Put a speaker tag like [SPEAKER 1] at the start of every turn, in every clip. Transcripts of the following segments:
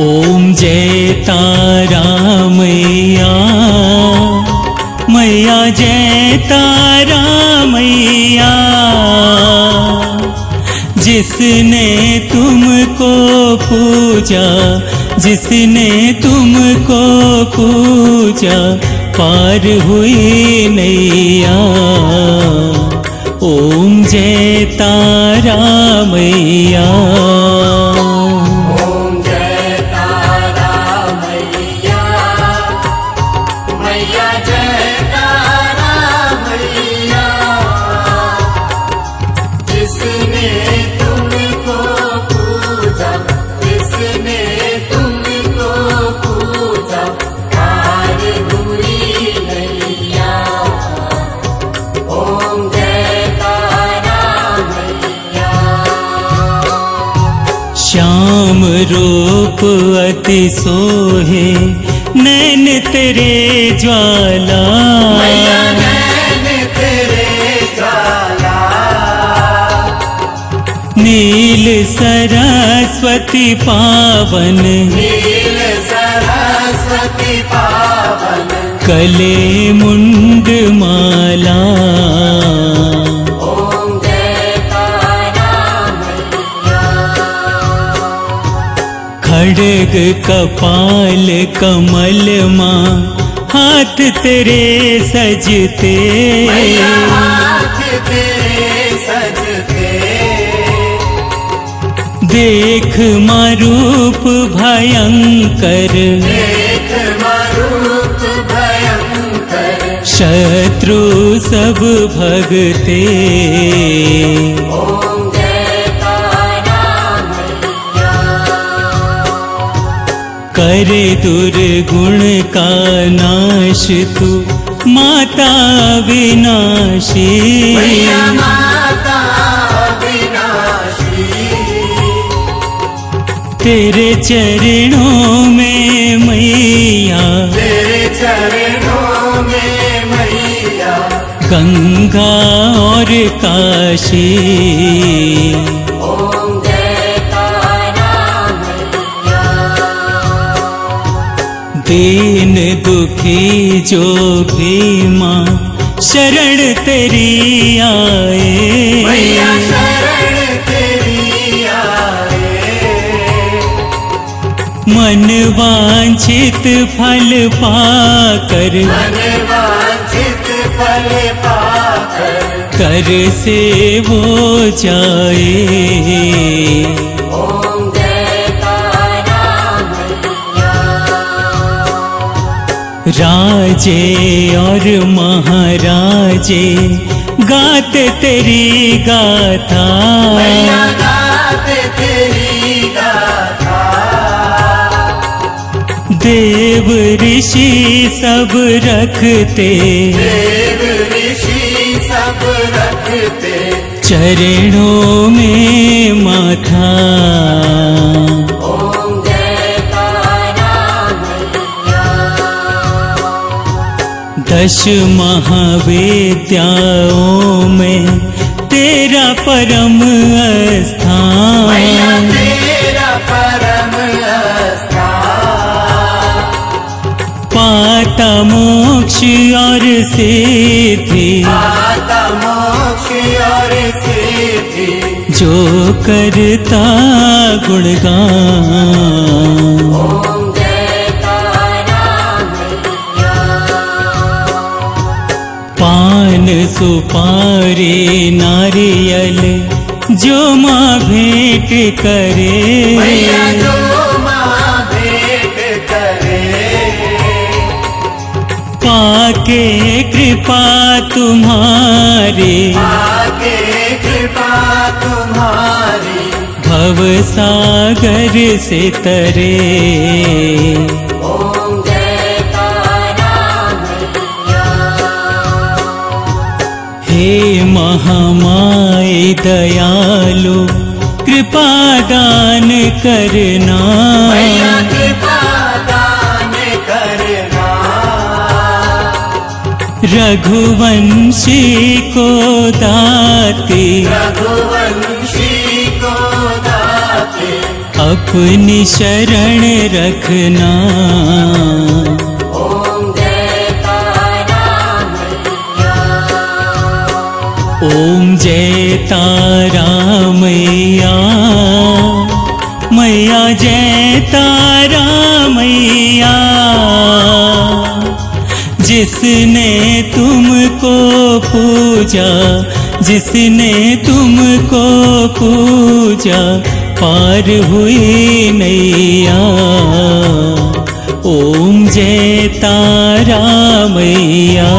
[SPEAKER 1] ओम जय तारा मैया मैया जय तारा मैया जिसने तुमको पूजा, जिसने तुमको पूजा, पार हुई नैया। ओम जय तारा मैया रूप अति सोहे नैन तेरे ज्वाला।
[SPEAKER 2] मैया नैन तेरे ज्वाला।
[SPEAKER 1] नील सरस्वती पावन।
[SPEAKER 2] नील सरस्वती पावन।
[SPEAKER 1] कले मुंड खड़ग कपाल कमल माँ हाथ तेरे सजते। देख मरूप भयंकर। शत्रु सब भगते करे दुर्गुण का नाश तू माता विनाशी।
[SPEAKER 2] माता विनाशी।
[SPEAKER 1] तेरे चरणों में मैया
[SPEAKER 2] तेरे चरणों में मैया।
[SPEAKER 1] गंगा और काशी। दीन दुखी जो भी माँ शरण तेरी आए।
[SPEAKER 2] मैया शरण तेरी आए।
[SPEAKER 1] मन वांछित फल पाकर
[SPEAKER 2] मन वांछित फल पाकर
[SPEAKER 1] कर से वो जाए।
[SPEAKER 2] ओम
[SPEAKER 1] राजे और महाराजे गाते तेरी गाथा।
[SPEAKER 2] गाते तेरी गाथा।
[SPEAKER 1] देव ऋषि सब रखते
[SPEAKER 2] देव ऋषि सब रखते।
[SPEAKER 1] चरणों में माथा। दश महाविद्याओं में तेरा परम स्थान।
[SPEAKER 2] तेरा परम स्थान।
[SPEAKER 1] पाता मोक्ष और
[SPEAKER 2] मोक्ष और सिद्धि।
[SPEAKER 1] जो करता गुणगान। पान सुपारी नारियल जो माँ भेंट करे।
[SPEAKER 2] मैया जो माँ भेंट करे।
[SPEAKER 1] पाके कृपा तुम्हारी।
[SPEAKER 2] आगे कृपा तुम्हारी।
[SPEAKER 1] भव सागर से तरे। हे महामाय दयालु कृपादान करना। रघुवंशी को दाते। अपनी शरण रखना।
[SPEAKER 2] जय तारा मैया
[SPEAKER 1] जिसने तुमको पूजा, जिसने तुमको पूजा, पार हुई नैया। ओम जय तारा मैया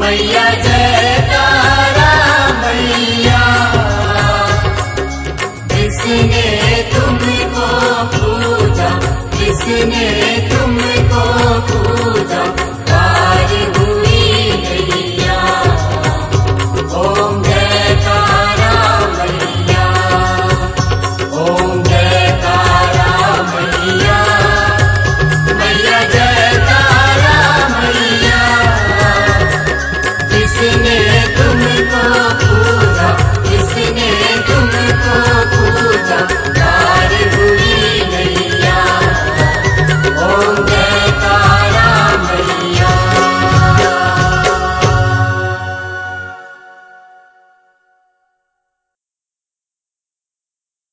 [SPEAKER 1] मैया ne